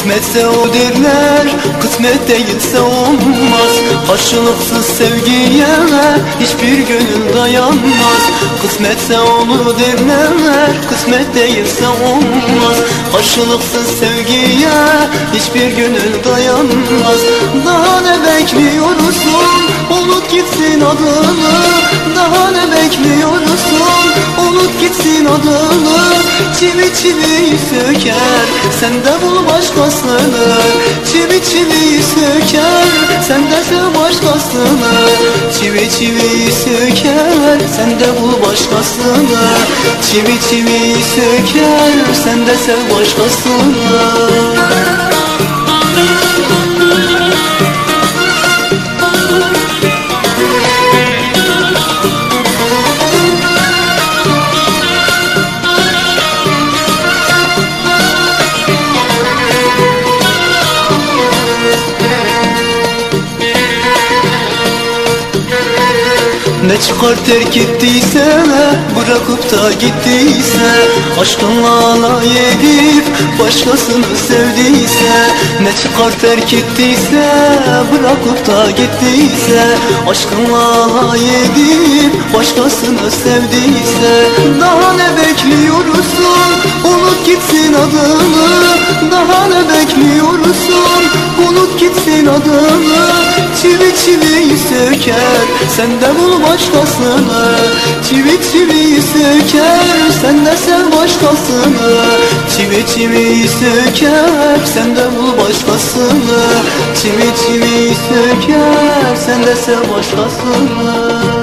Kısmetse o derler Kısmet değilse olmaz Karşılıksız sevgiye Hiçbir gönül dayanmaz. Kısmetse olur derler Kısmet değilse olmaz Karşılıksız sevgiye Hiçbir gönül dayanmaz. Daha ne bekliyorsun? Unut gitsin adını. Daha ne bekliyorsun? Unut gitsin adını Çivi çivi söker Sen de bul başkasını. Çivi çivi söker Sen de sev başkasını. Çivi çivi söker Sen de bul başkasını. Çivi çivi söker Sen de sev başkasını Ne çıkar terk ettiyse Bırakıp da gittiyse Aşkınla alay edip Başkasını sevdiyse Ne çıkar terk ettiyse Bırakıp da gittiyse Aşkınla alay edip Başkasını sevdiyse Daha ne bekliyorsun? Unut gitsin adını. Daha ne bekliyorsun? Unut gitsin adını Çivi çivi söker Sen de bul başkasını. Çivi çivi söker Sen de sev başkasını. Çivi çivi söker Sen de bul başkasını. Çivi çivi söker Sen de sev başkasını